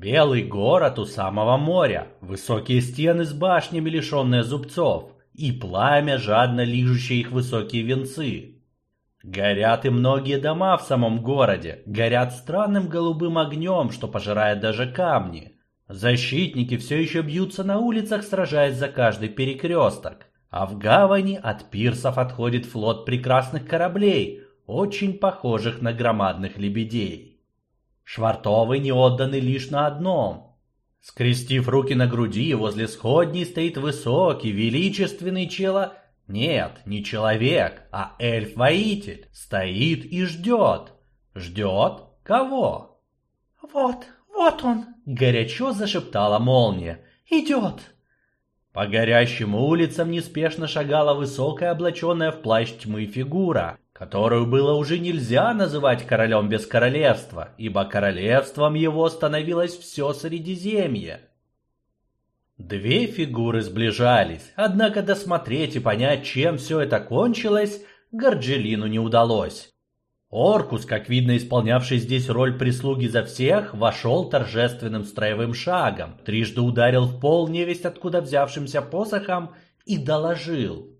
Белый город у самого моря, высокие стены с башнями, лишенные зубцов, и пламя, жадно лижущее их высокие венцы. Горят и многие дома в самом городе, горят странным голубым огнем, что пожирает даже камни. Защитники все еще бьются на улицах, сражаясь за каждый перекресток. А в гавани от пирсов отходит флот прекрасных кораблей, очень похожих на громадных лебедей. Швартовы не отданы лишь на одном. Скрестив руки на груди, возле сходней стоит высокий, величественный чело... Нет, не человек, а эльф-воитель. Стоит и ждет. Ждет кого? «Вот, вот он!» — горячо зашептала молния. «Идет!» По горящим улицам неспешно шагала высокая облаченная в плащ тьмы фигура, которую было уже нельзя называть королем без королевства, ибо королевством его становилось все Средиземье. Две фигуры сближались, однако досмотреть и понять, чем все это кончилось, Горджелину не удалось. Оркус, как видно исполнявший здесь роль прислуги за всех, вошел торжественным строевым шагом, трижды ударил в пол невесть откуда взявшимся посохом и доложил.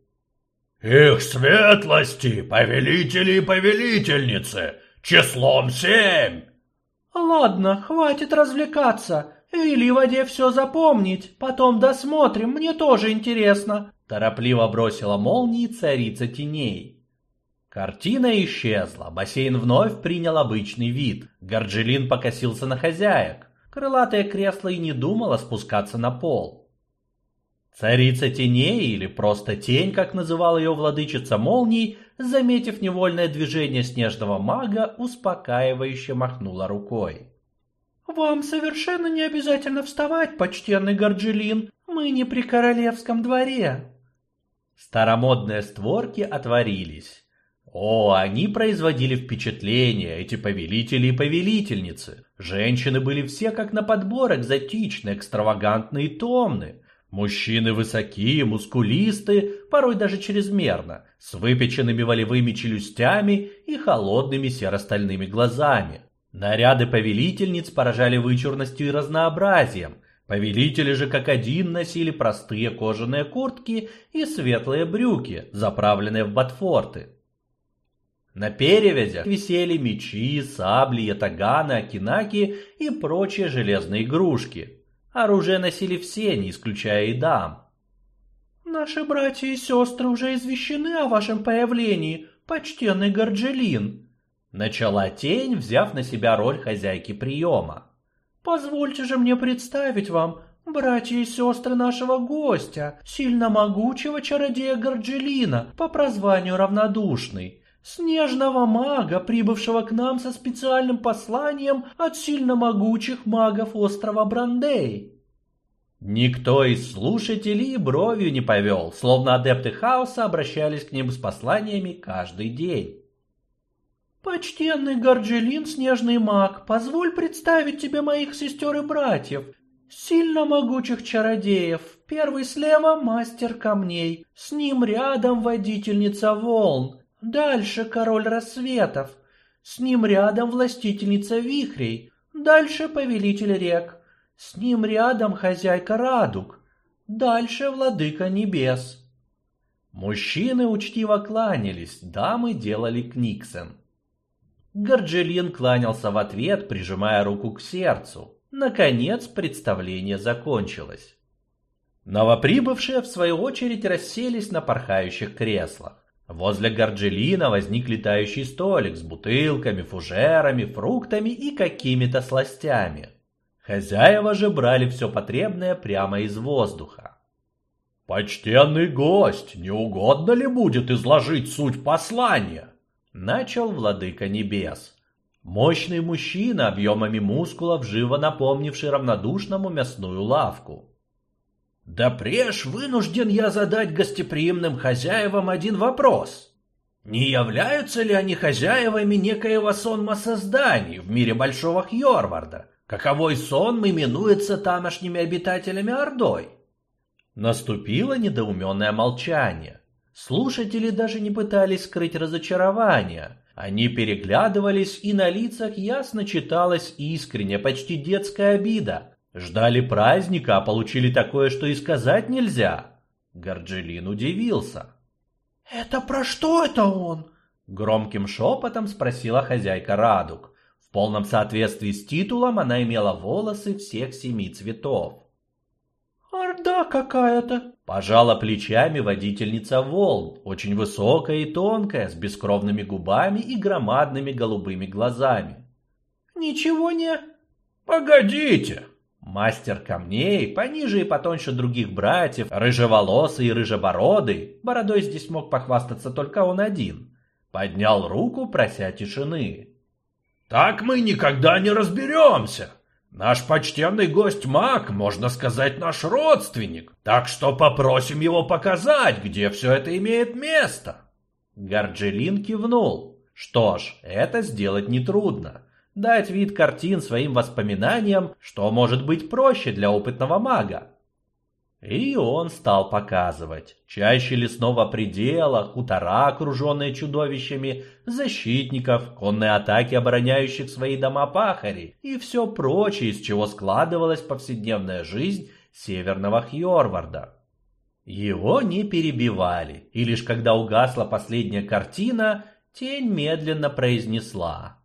«Их светлости, повелители и повелительницы, числом семь!» «Ладно, хватит развлекаться, вели воде все запомнить, потом досмотрим, мне тоже интересно», торопливо бросила молнии царица теней. Картина исчезла, бассейн вновь принял обычный вид. Горджелин покосился на хозяек. Крылатое кресло и не думало спускаться на пол. Царица теней, или просто тень, как называла ее владычица молний, заметив невольное движение снежного мага, успокаивающе махнула рукой. «Вам совершенно не обязательно вставать, почтенный Горджелин, мы не при королевском дворе». Старомодные створки отворились. О, они производили впечатление, эти повелители и повелительницы. Женщины были все как на подбор экзотичны, экстравагантны и томны. Мужчины высокие, мускулисты, порой даже чрезмерно, с выпеченными волевыми челюстями и холодными серо-стальными глазами. Наряды повелительниц поражали вычурностью и разнообразием. Повелители же как один носили простые кожаные куртки и светлые брюки, заправленные в ботфорты. На перевязях висели мечи, сабли, ятаганы, акинаки и прочие железные игрушки. Оружие носили все, не исключая и дам. «Наши братья и сестры уже извещены о вашем появлении, почтенный Горджелин», начала тень, взяв на себя роль хозяйки приема. «Позвольте же мне представить вам братья и сестры нашего гостя, сильно могучего чародея Горджелина по прозванию Равнодушный, снежного мага, прибывшего к нам со специальным посланием от сильно могучих магов острова Брандей. Никто из слушателей бровью не повел, словно адепты хаоса обращались к ним с посланиями каждый день. «Почтенный Горджелин, снежный маг, позволь представить тебе моих сестер и братьев, сильно могучих чародеев. Первый слева — мастер камней, с ним рядом водительница волн, Дальше король рассветов, с ним рядом властительница вихрей, дальше повелитель рек, с ним рядом хозяйка радуг, дальше владыка небес. Мужчины учтиво кланялись, дамы делали книксен. Горджелин кланялся в ответ, прижимая руку к сердцу. Наконец представление закончилось. Новоприбывшие, в свою очередь, расселись на порхающих креслах. Возле Горджелина возник летающий столик с бутылками, фужерами, фруктами и какими-то сластями. Хозяева же брали все потребное прямо из воздуха. «Почтенный гость, не угодно ли будет изложить суть послания?» Начал владыка небес. Мощный мужчина, объемами мускулов, живо напомнивший равнодушному мясную лавку. Да преж вынужден я задать гостеприимным хозяевам один вопрос. Не являются ли они хозяевами некоего сонма созданий в мире Большого Хьорварда, каковой сон именуется тамошними обитателями Ордой? Наступило недоуменное молчание. Слушатели даже не пытались скрыть разочарование. Они переглядывались, и на лицах ясно читалась искренняя, почти детская обида. Ждали праздника, а получили такое, что и сказать нельзя. Горджелин удивился. «Это про что это он?» Громким шепотом спросила хозяйка Радуг. В полном соответствии с титулом она имела волосы всех семи цветов. «Орда какая-то!» Пожала плечами водительница волн, очень высокая и тонкая, с бескровными губами и громадными голубыми глазами. «Ничего не...» «Погодите!» Мастер камней, пониже и потоньше других братьев, рыжеволосый и рыжебородый, бородой здесь мог похвастаться только он один, поднял руку, прося тишины. «Так мы никогда не разберемся. Наш почтенный гость маг, можно сказать, наш родственник, так что попросим его показать, где все это имеет место». Горджелин кивнул. Что ж, это сделать нетрудно дать вид картин своим воспоминаниям, что может быть проще для опытного мага. И он стал показывать. Чаще лесного предела, хутора, окруженные чудовищами, защитников, конные атаки обороняющих свои дома пахарей и все прочее, из чего складывалась повседневная жизнь северного Хьорварда. Его не перебивали, и лишь когда угасла последняя картина, тень медленно произнесла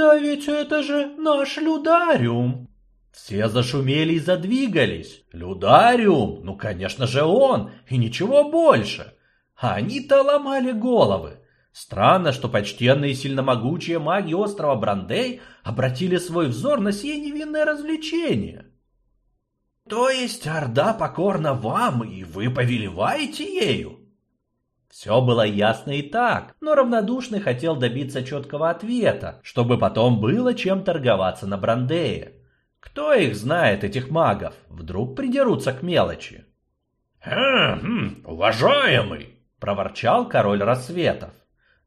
«Да ведь это же наш Людариум!» Все зашумели и задвигались. Людариум? Ну, конечно же, он, и ничего больше. А они-то ломали головы. Странно, что почтенные и сильномогучие маги острова Брандей обратили свой взор на сие невинное развлечение. То есть Орда покорна вам, и вы повелеваете ею? Все было ясно и так, но равнодушный хотел добиться четкого ответа, чтобы потом было чем торговаться на Брандее. Кто их знает, этих магов? Вдруг придерутся к мелочи. «Хм, уважаемый!» – проворчал король рассветов.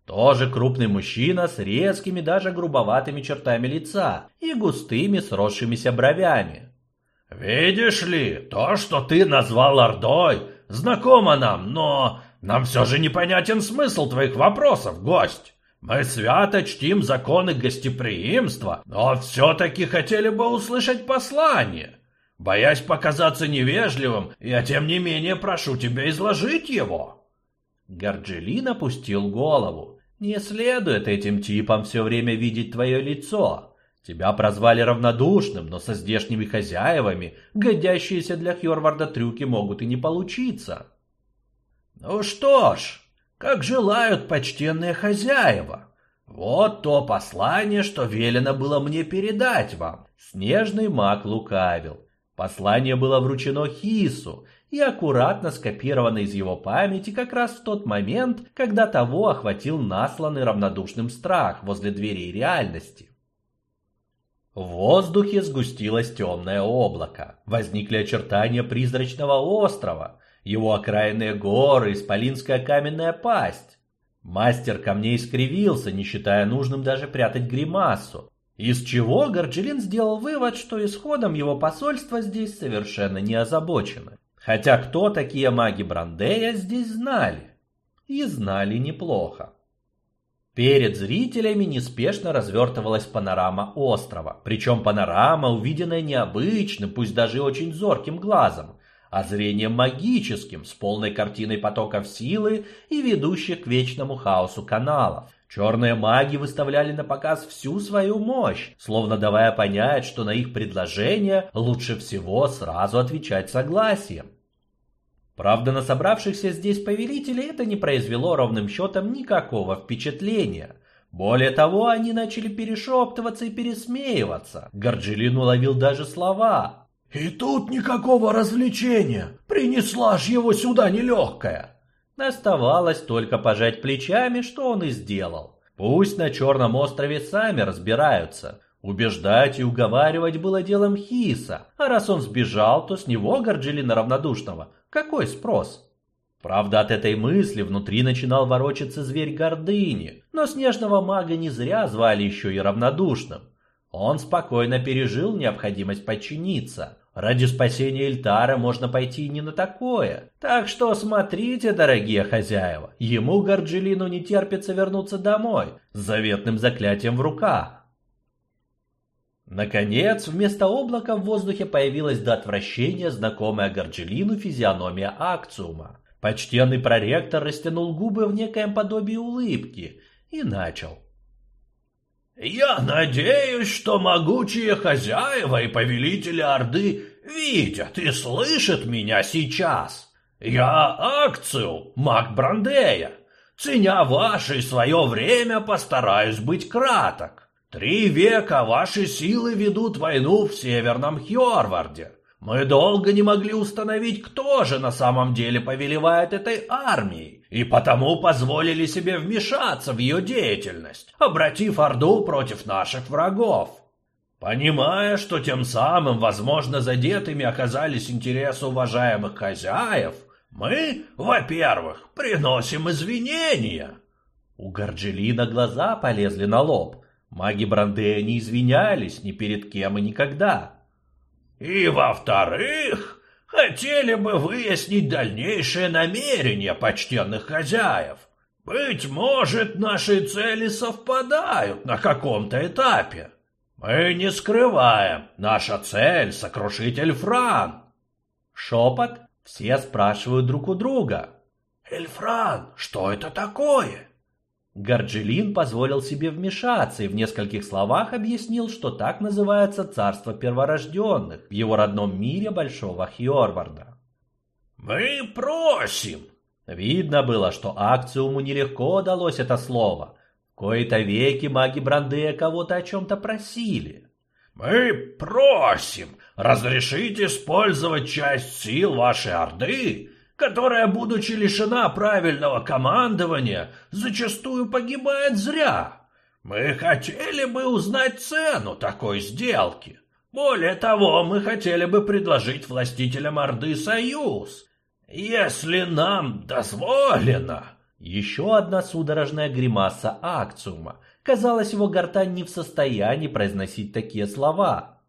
Тоже крупный мужчина с резкими, даже грубоватыми чертами лица и густыми сросшимися бровями. «Видишь ли, то, что ты назвал Ордой, знакомо нам, но нам все же непонятен смысл твоих вопросов, гость. Мы свято чтим законы гостеприимства, но все-таки хотели бы услышать послание. Боясь показаться невежливым, я тем не менее прошу тебя изложить его. Горджелин опустил голову. Не следует этим типам все время видеть твое лицо. Тебя прозвали равнодушным, но со здешними хозяевами годящиеся для Хьорварда трюки могут и не получиться. Ну что ж, как желают почтенные хозяева. Вот то послание, что велено было мне передать вам. Снежный маг лукавил. Послание было вручено Хису и аккуратно скопировано из его памяти как раз в тот момент, когда того охватил насланный равнодушным страх возле дверей реальности. В воздухе сгустилось темное облако. Возникли очертания призрачного острова, его окраинные горы, исполинская каменная пасть. Мастер камней скривился, не считая нужным даже прятать гримасу. Из чего Горджелин сделал вывод, что исходом его посольства здесь совершенно не озабочено. Хотя кто такие маги Брандея здесь знали. И знали неплохо. Перед зрителями неспешно развертывалась панорама острова. Причем панорама, увиденная необычным, пусть даже очень зорким глазом а зрением магическим, с полной картиной потоков силы и ведущих к вечному хаосу каналов. Черные маги выставляли на показ всю свою мощь, словно давая понять, что на их предложение лучше всего сразу отвечать согласием. Правда, на собравшихся здесь повелителей это не произвело ровным счетом никакого впечатления. Более того, они начали перешептываться и пересмеиваться. Горджилин уловил даже слова «И тут никакого развлечения! Принесла ж его сюда нелегкая!» Оставалось только пожать плечами, что он и сделал. Пусть на Черном острове сами разбираются. Убеждать и уговаривать было делом Хиса, а раз он сбежал, то с него Горджилина равнодушного. Какой спрос? Правда, от этой мысли внутри начинал ворочаться зверь гордыни, но снежного мага не зря звали еще и равнодушным. Он спокойно пережил необходимость подчиниться. Ради спасения Эльтара можно пойти не на такое. Так что смотрите, дорогие хозяева, ему Горджелину не терпится вернуться домой с заветным заклятием в руках. Наконец, вместо облака в воздухе появилась до отвращения знакомая Горджелину физиономия Акциума. Почтенный проректор растянул губы в некоем подобии улыбки и начал. «Я надеюсь, что могучие хозяева и повелители Орды видят и слышат меня сейчас. Я Акцию, маг Брандея. Ценя ваше и свое время, постараюсь быть краток. Три века ваши силы ведут войну в Северном Хьорварде. Мы долго не могли установить, кто же на самом деле повелевает этой армией, и потому позволили себе вмешаться в ее деятельность, обратив Орду против наших врагов. Понимая, что тем самым, возможно, задетыми оказались интересы уважаемых хозяев, мы, во-первых, приносим извинения. У Горджелина глаза полезли на лоб. Маги Брандея не извинялись ни перед кем и никогда. И, во-вторых, хотели бы выяснить дальнейшие намерения почтенных хозяев. Быть может, наши цели совпадают на каком-то этапе. Мы не скрываем, наша цель — сокрушить Эльфран. Шепот, все спрашивают друг у друга. Эльфран, что это такое? Горджелин позволил себе вмешаться и в нескольких словах объяснил, что так называется царство перворожденных в его родном мире Большого Хьорварда. «Мы просим!» Видно было, что Акциуму нелегко удалось это слово. В кои-то веки маги Брандея кого-то о чем-то просили. «Мы просим разрешить использовать часть сил вашей Орды которая, будучи лишена правильного командования, зачастую погибает зря. Мы хотели бы узнать цену такой сделки. Более того, мы хотели бы предложить властителям Орды союз. Если нам дозволено... Еще одна судорожная гримаса Акциума. Казалось, его гортань не в состоянии произносить такие слова.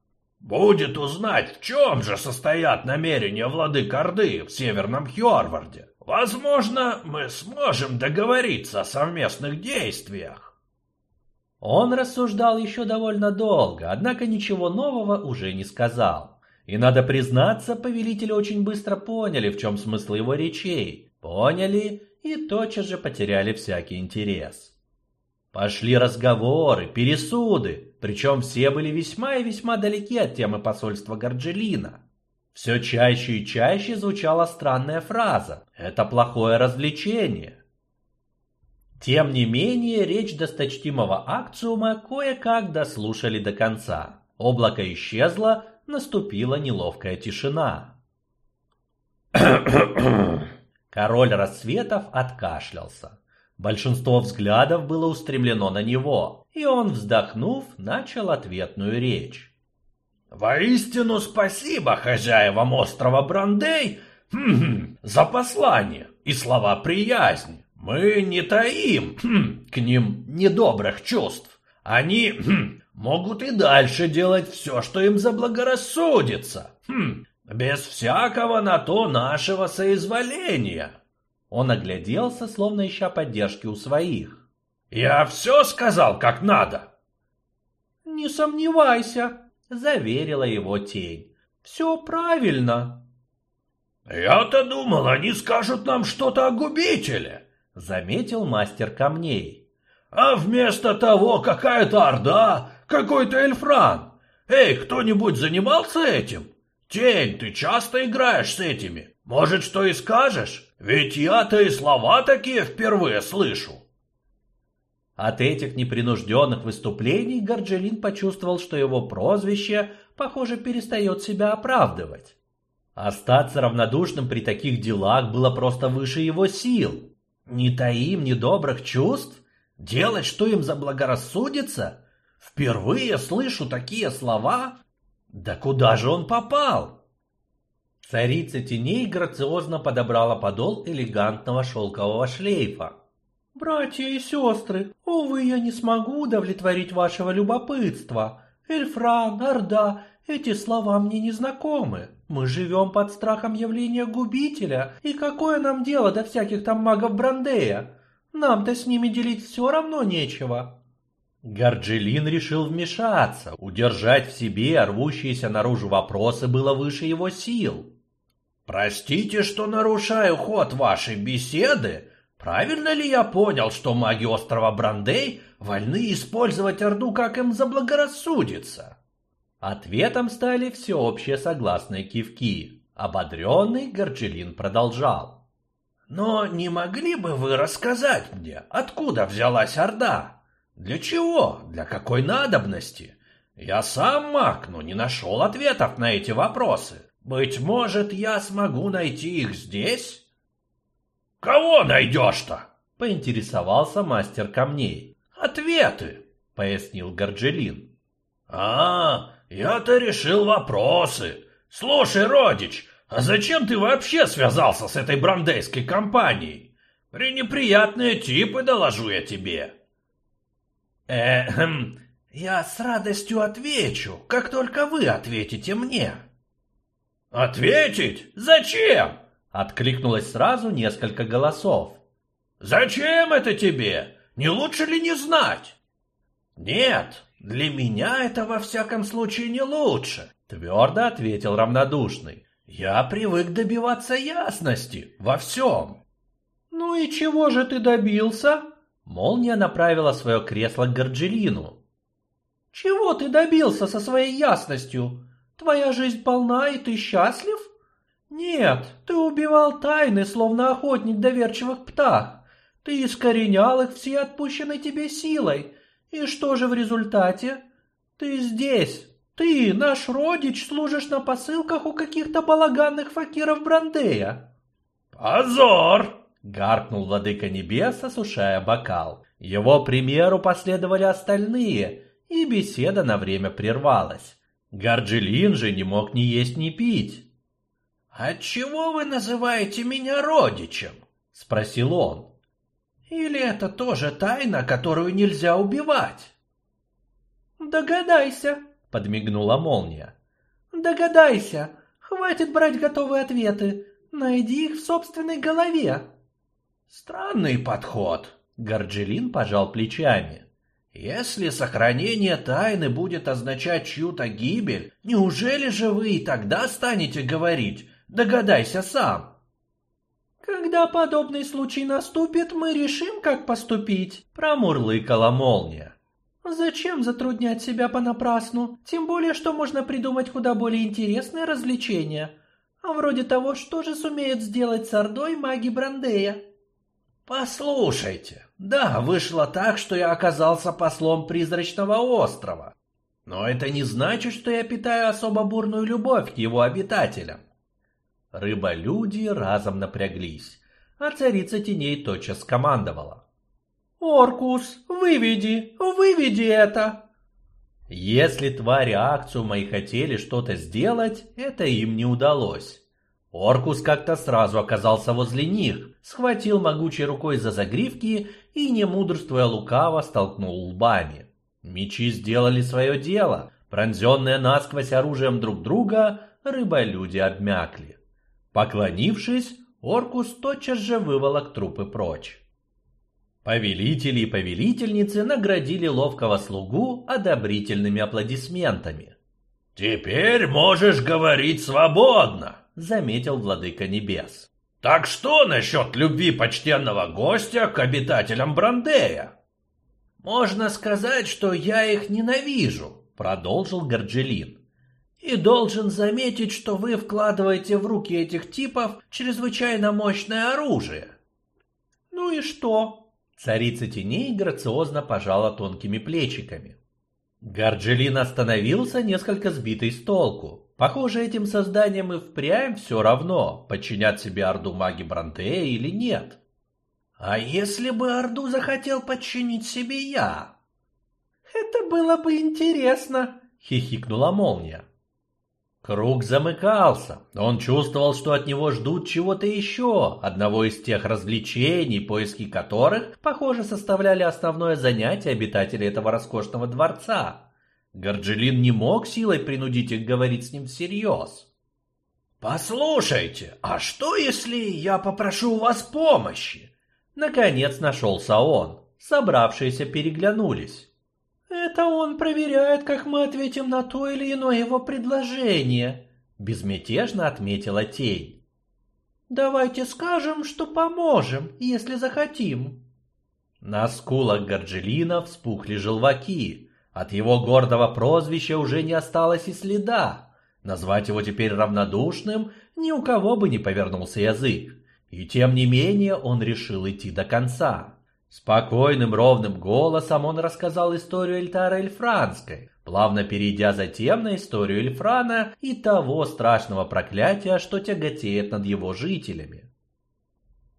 Будет узнать, в чем же состоят намерения владык Орды в Северном Хьорварде. Возможно, мы сможем договориться о совместных действиях. Он рассуждал еще довольно долго, однако ничего нового уже не сказал. И надо признаться, повелители очень быстро поняли, в чем смысл его речей. Поняли и тотчас же потеряли всякий интерес. Пошли разговоры, пересуды, причем все были весьма и весьма далеки от темы посольства Горджелина. Все чаще и чаще звучала странная фраза «это плохое развлечение». Тем не менее, речь досточтимого акциума кое-как дослушали до конца. Облако исчезло, наступила неловкая тишина. Король рассветов откашлялся. Большинство взглядов было устремлено на него, и он, вздохнув, начал ответную речь. «Воистину спасибо хозяевам острова Брандей хм, за послание и слова приязни. Мы не таим хм, к ним недобрых чувств. Они хм, могут и дальше делать все, что им заблагорассудится, хм, без всякого на то нашего соизволения». Он огляделся, словно ища поддержки у своих. «Я все сказал, как надо!» «Не сомневайся», — заверила его тень. «Все правильно». «Я-то думал, они скажут нам что-то о губителе», — заметил мастер камней. «А вместо того какая-то орда, какой-то эльфран. Эй, кто-нибудь занимался этим? Тень, ты часто играешь с этими. Может, что и скажешь? Ведь я-то и слова такие впервые слышу. От этих непринужденных выступлений Горджелин почувствовал, что его прозвище, похоже, перестает себя оправдывать. Остаться равнодушным при таких делах было просто выше его сил. Не таим ни добрых чувств? Делать, что им заблагорассудится? Впервые слышу такие слова? Да куда же он попал? Царица теней грациозно подобрала подол элегантного шелкового шлейфа. «Братья и сестры, увы, я не смогу удовлетворить вашего любопытства. Эльфран, Орда Эти слова мне не знакомы. Мы живем под страхом явления губителя, и какое нам дело до всяких там магов Брандея? Нам-то с ними делить все равно нечего. Горджелин решил вмешаться. Удержать в себе рвущиеся наружу вопросы было выше его сил. «Простите, что нарушаю ход вашей беседы. Правильно ли я понял, что маги острова Брандей вольны использовать Орду, как им заблагорассудится?» Ответом стали всеобщие согласные кивки. Ободренный Горджелин продолжал. «Но не могли бы вы рассказать мне, откуда взялась Орда?» Для чего? Для какой надобности? Я сам маг, но не нашел ответов на эти вопросы. Быть может, я смогу найти их здесь? Кого найдешь-то? Поинтересовался мастер камней. Ответы, пояснил Горджелин. А, я-то решил вопросы. Слушай, родич, а зачем ты вообще связался с этой брандейской компанией? Пренеприятные типы, доложу я тебе. Эхм, я с радостью отвечу, как только вы ответите мне. Ответить? Зачем? Откликнулось сразу несколько голосов. Зачем это тебе? Не лучше ли не знать? Нет, для меня это во всяком случае не лучше, твердо ответил равнодушный. Я привык добиваться ясности во всем. Ну и чего же ты добился? Молния направила свое кресло к Горджелину. «Чего ты добился со своей ясностью? Твоя жизнь полна, и ты счастлив?» «Нет, ты убивал тайны, словно охотник доверчивых птах. Ты искоренял их всей отпущенной тебе силой. И что же в результате? Ты здесь, ты, наш родич, служишь на посылках у каких-то балаганных факиров Брандея». «Позор!» Гаркнул владыка небес, осушая бокал. Его примеру последовали остальные, и беседа на время прервалась. Горджелин же не мог ни есть, ни пить. «Отчего вы называете меня родичем?» — спросил он. «Или это тоже тайна, которую нельзя убивать?» «Догадайся», — подмигнула молния. «Догадайся. Хватит брать готовые ответы. Найди их в собственной голове». Странный подход. Горджелин пожал плечами. Если сохранение тайны будет означать чью-то гибель, неужели же вы и тогда станете говорить «догадайся сам»? «Когда подобный случай наступит, мы решим, как поступить», — промурлыкала молния. «Зачем затруднять себя понапрасну? Тем более, что можно придумать куда более интересное развлечение. А вроде того, что же сумеют сделать с Ордой маги Брандея?» Послушайте, да, вышло так, что я оказался послом призрачного острова. Но это не значит, что я питаю особо бурную любовь к его обитателям. Рыба-люди разом напряглись, а царица теней тотчас скомандовала. «Оркус, выведи, выведи это!» Если твари акцию мои хотели что-то сделать, это им не удалось. Оркус как-то сразу оказался возле них, схватил могучей рукой за загривки и, не мудрствуя лукаво, столкнул лбами. Мечи сделали свое дело. Пронзенные насквозь оружием друг друга, рыболюди обмякли. Поклонившись, Оркус тотчас же выволок трупы прочь. Повелители и повелительницы наградили ловкого слугу одобрительными аплодисментами. «Теперь можешь говорить свободно», — заметил владыка небес. «Так что насчет любви почтенного гостя к обитателям Брандея?» «Можно сказать, что я их ненавижу», — продолжил Горджелин. «И должен заметить, что вы вкладываете в руки этих типов чрезвычайно мощное оружие». «Ну и что?» Царица теней грациозно пожала тонкими плечиками. Горджелин остановился, несколько сбитый с толку. Похоже, этим созданиям и впрямь все равно, подчинять себе Орду маги Бронтея или нет. А если бы Орду захотел подчинить себе я? Это было бы интересно, хихикнула молния. Круг замыкался. Он чувствовал, что от него ждут чего-то еще, одного из тех развлечений, поиски которых, похоже, составляли основное занятие обитателей этого роскошного дворца. Горджелин не мог силой принудить их говорить с ним всерьез. «Послушайте, а что, если я попрошу у вас помощи?» Наконец нашелся он. Собравшиеся переглянулись. «Это он проверяет, как мы ответим на то или иное его предложение», — безмятежно отметила тень. «Давайте скажем, что поможем, если захотим». На скулах Горджелина вспухли желваки. От его гордого прозвища уже не осталось и следа. Назвать его теперь равнодушным ни у кого бы не повернулся язык. И тем не менее он решил идти до конца. Спокойным ровным голосом он рассказал историю Эльтара Эльфранской, плавно перейдя затем на историю Эльфрана и того страшного проклятия, что тяготеет над его жителями.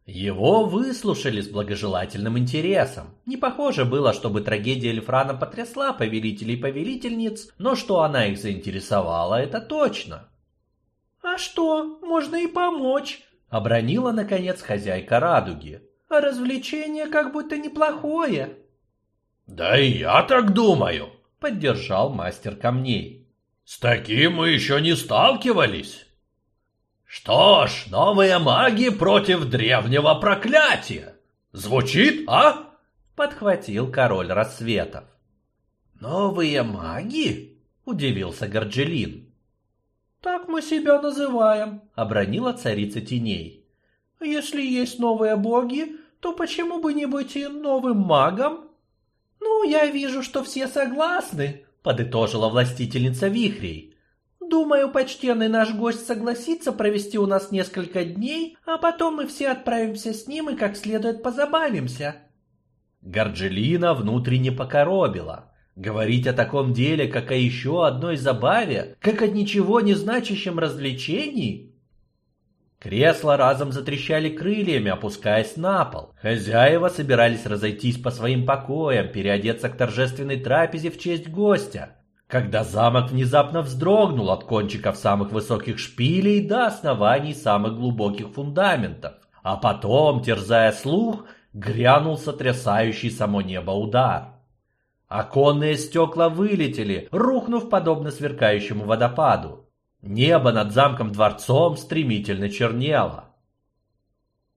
Его выслушали с благожелательным интересом. Не похоже было, чтобы трагедия Эльфрана потрясла повелителей и повелительниц, но что она их заинтересовала, это точно. «А что, можно и помочь», — обронила, наконец, хозяйка радуги. «А развлечение как будто неплохое». «Да и я так думаю», — поддержал мастер камней. «С таким мы еще не сталкивались». Что ж, новые маги против древнего проклятия. Звучит, а? Подхватил король рассветов. Новые маги? Удивился Горджелин. Так мы себя называем, обронила царица теней. Если есть новые боги, то почему бы не быть и новым магом? Ну, я вижу, что все согласны, подытожила властительница вихрей. Думаю, почтенный наш гость согласится провести у нас несколько дней, а потом мы все отправимся с ним и как следует позабавимся. Горджелина внутренне покоробила. Говорить о таком деле, как о еще одной забаве, как о ничего не значащем развлечении? Кресла разом затрещали крыльями, опускаясь на пол. Хозяева собирались разойтись по своим покоям, переодеться к торжественной трапезе в честь гостя когда замок внезапно вздрогнул от кончиков самых высоких шпилей до оснований самых глубоких фундаментов, а потом, терзая слух, грянул сотрясающий само небо удар. Оконные стекла вылетели, рухнув подобно сверкающему водопаду. Небо над замком-дворцом стремительно чернело.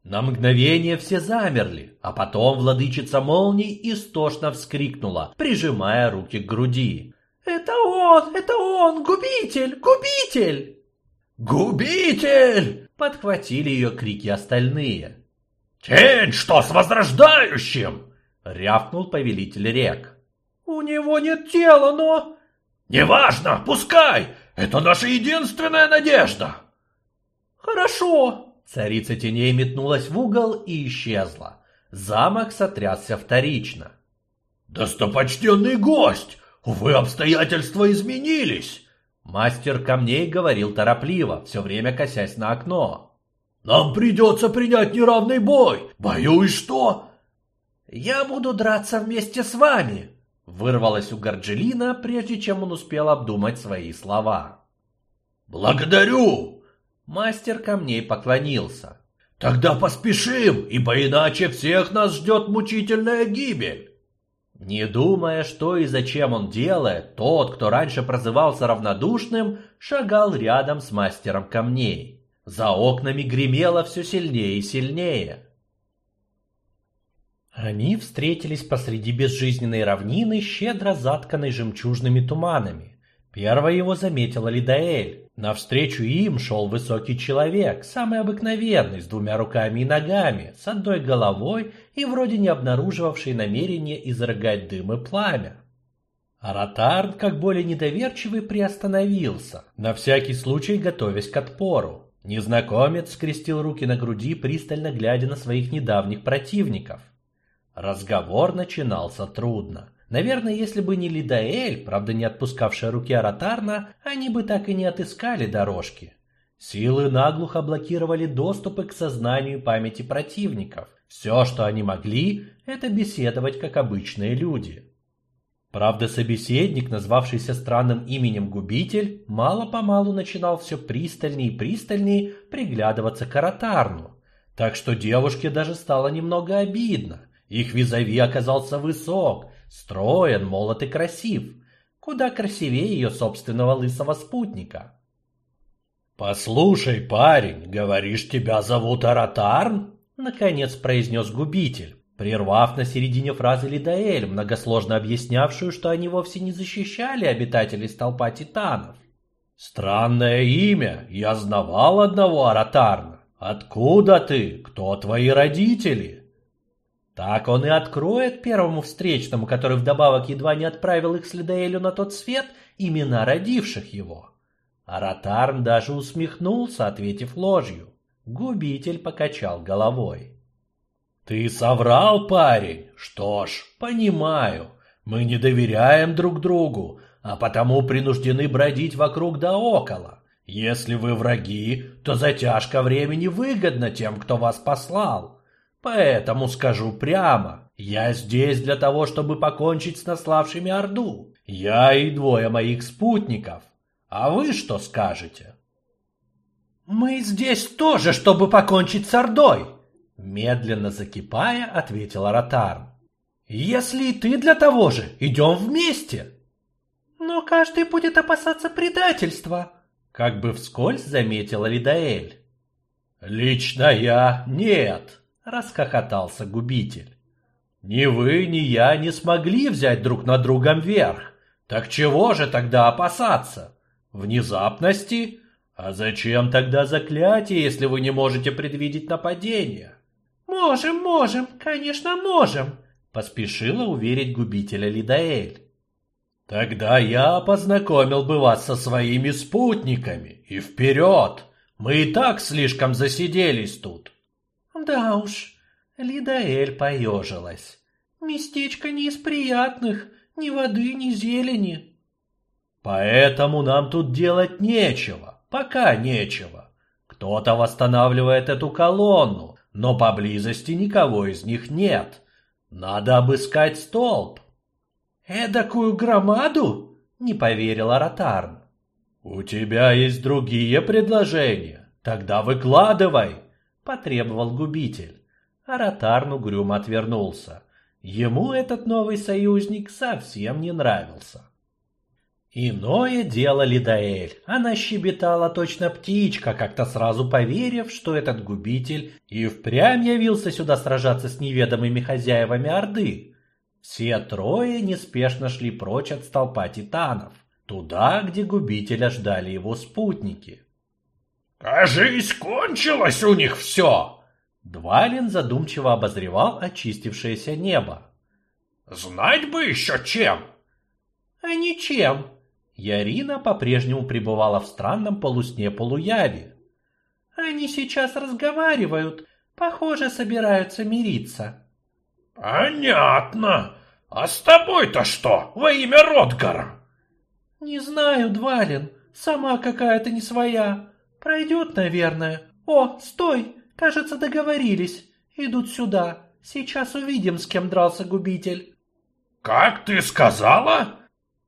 На мгновение все замерли, а потом владычица молний истошно вскрикнула, прижимая руки к груди. «Это он! Это он! Губитель! Губитель!» «Губитель!» — подхватили ее крики остальные. «Тень, что с возрождающим?» — рявкнул повелитель рек. «У него нет тела, но...» «Неважно, пускай! Это наша единственная надежда!» «Хорошо!» Царица теней метнулась в угол и исчезла. Замок сотрясся вторично. «Достопочтенный гость! Увы, обстоятельства изменились. Мастер камней говорил торопливо, все время косясь на окно. Нам придется принять неравный бой. Боюсь, что... Я буду драться вместе с вами, вырвалось у Горджелина, прежде чем он успел обдумать свои слова. Благодарю. Мастер камней поклонился. Тогда поспешим, ибо иначе всех нас ждет мучительная гибель. Не думая, что и зачем он делает, тот, кто раньше прозывался равнодушным, шагал рядом с мастером камней. За окнами гремело все сильнее и сильнее. Они встретились посреди безжизненной равнины, щедро затканной жемчужными туманами. Первой его заметила Лидаэль. Навстречу им шел высокий человек, самый обыкновенный, с двумя руками и ногами, с одной головой и вроде не обнаруживавший намерения изрыгать дым и пламя. Аратарн, как более недоверчивый, приостановился, на всякий случай готовясь к отпору. Незнакомец скрестил руки на груди, пристально глядя на своих недавних противников. Разговор начинался трудно. Наверное, если бы не Лидаэль, правда не отпускавшая руки Аратарна, они бы так и не отыскали дорожки. Силы наглухо блокировали доступы к сознанию и памяти противников. Все, что они могли, это беседовать как обычные люди. Правда, собеседник, назвавшийся странным именем Губитель, мало-помалу начинал все пристальнее и пристальнее приглядываться к Аратарну. Так что девушке даже стало немного обидно. Их визави оказался высок, Строен, молод и красив. куда красивее ее собственного лысого спутника. «Послушай, парень, говоришь, тебя зовут Аратарн?» Наконец произнес губитель, прервав на середине фразы Лидаэль, многосложно объяснявшую, что они вовсе не защищали обитателей столпа титанов. «Странное имя, я знавал одного Аратарна. Откуда ты? Кто твои родители?» Так он и откроет первому встречному, который вдобавок едва не отправил их с на тот свет, имена родивших его. Аратарн даже усмехнулся, ответив ложью. Губитель покачал головой. «Ты соврал, парень? Что ж, понимаю. Мы не доверяем друг другу, а потому принуждены бродить вокруг да около. Если вы враги, то затяжка времени выгодна тем, кто вас послал. Поэтому скажу прямо, я здесь для того, чтобы покончить с наславшими Орду. Я и двое моих спутников. А вы что скажете?» «Мы здесь тоже, чтобы покончить с Ордой!» Медленно закипая, ответил Аратарн. «Если и ты для того же, идем вместе!» «Но каждый будет опасаться предательства!» Как бы вскользь заметила Лидаэль. «Лично я нет!» — расхохотался губитель. «Ни вы, ни я не смогли взять друг над другом верх. Так чего же тогда опасаться? Внезапности?» А зачем тогда заклятие, если вы не можете предвидеть нападение? Можем, можем, конечно, можем, поспешила уверить губителя Лидаэль. Тогда я познакомил бы вас со своими спутниками. И вперед! Мы и так слишком засиделись тут. Да уж, Лидаэль поежилась. Местечко не из приятных, ни воды, ни зелени. Поэтому нам тут делать нечего. Пока нечего. Кто-то восстанавливает эту колонну, но поблизости никого из них нет. Надо обыскать столб. Эдакую громаду? Не поверил Аратарн. У тебя есть другие предложения? Тогда выкладывай, потребовал губитель. Аратарн угрюмо отвернулся. Ему этот новый союзник совсем не нравился. Иное дело Лидаэль. Она щебетала точно птичка, как-то сразу поверив, что этот губитель и впрямь явился сюда сражаться с неведомыми хозяевами Орды. Все трое неспешно шли прочь от столпа титанов, туда, где губителя ждали его спутники. «Кажись, кончилось у них все!» Двалин задумчиво обозревал очистившееся небо. «Знать бы еще чем!» «А ничем!» Ярина по-прежнему пребывала в странном полусне-полуяве. «Они сейчас разговаривают. Похоже, собираются мириться». «Понятно. А с тобой-то что, во имя Ротгара?» «Не знаю, Двалин. Сама какая-то не своя. Пройдет, наверное. О, стой! Кажется, договорились. Идут сюда. Сейчас увидим, с кем дрался губитель». «Как ты сказала?»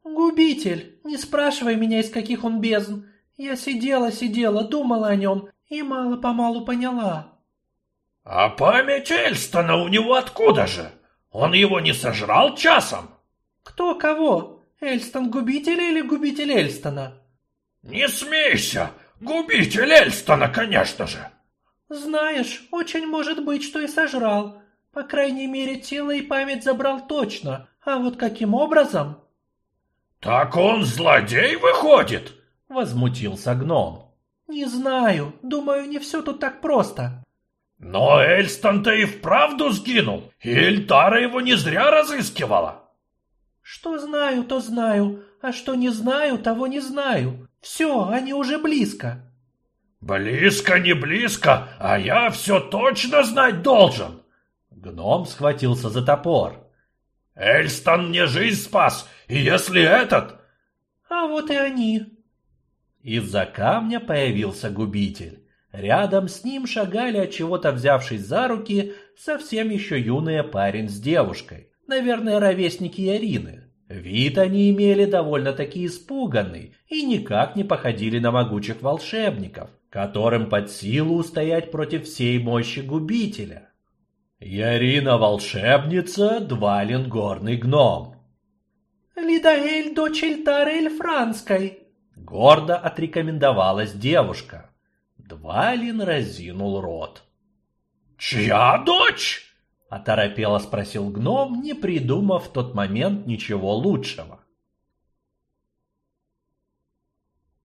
«Губитель, не спрашивай меня, из каких он бездн. Я сидела-сидела, думала о нем и мало-помалу поняла». «А память Эльстона у него откуда же? Он его не сожрал часом?» «Кто кого? Эльстон губитель или губитель Эльстона?» «Не смейся! Губитель Эльстона, конечно же!» «Знаешь, очень может быть, что и сожрал. По крайней мере, тело и память забрал точно. А вот каким образом?» «Так он злодей выходит?» — возмутился гном. «Не знаю. Думаю, не все тут так просто». «Но Эльстон-то и вправду сгинул, и Эльтара его не зря разыскивала». «Что знаю, то знаю, а что не знаю, того не знаю. Все, они уже близко». «Близко, не близко, а я все точно знать должен!» Гном схватился за топор. Эльстон мне жизнь спас, и если этот... А вот и они. Из-за камня появился губитель. Рядом с ним шагали, от чего-то взявшись за руки, совсем еще юный парень с девушкой. Наверное, ровесники Ярины. Вид они имели довольно-таки испуганный и никак не походили на могучих волшебников, которым под силу устоять против всей мощи губителя. Ярина волшебница, Двалин горный гном. Лидаэль, дочь Эльтары Эльфранской. Гордо отрекомендовалась девушка. Двалин разинул рот. «Чья дочь?» Оторопело спросил гном, не придумав в тот момент ничего лучшего.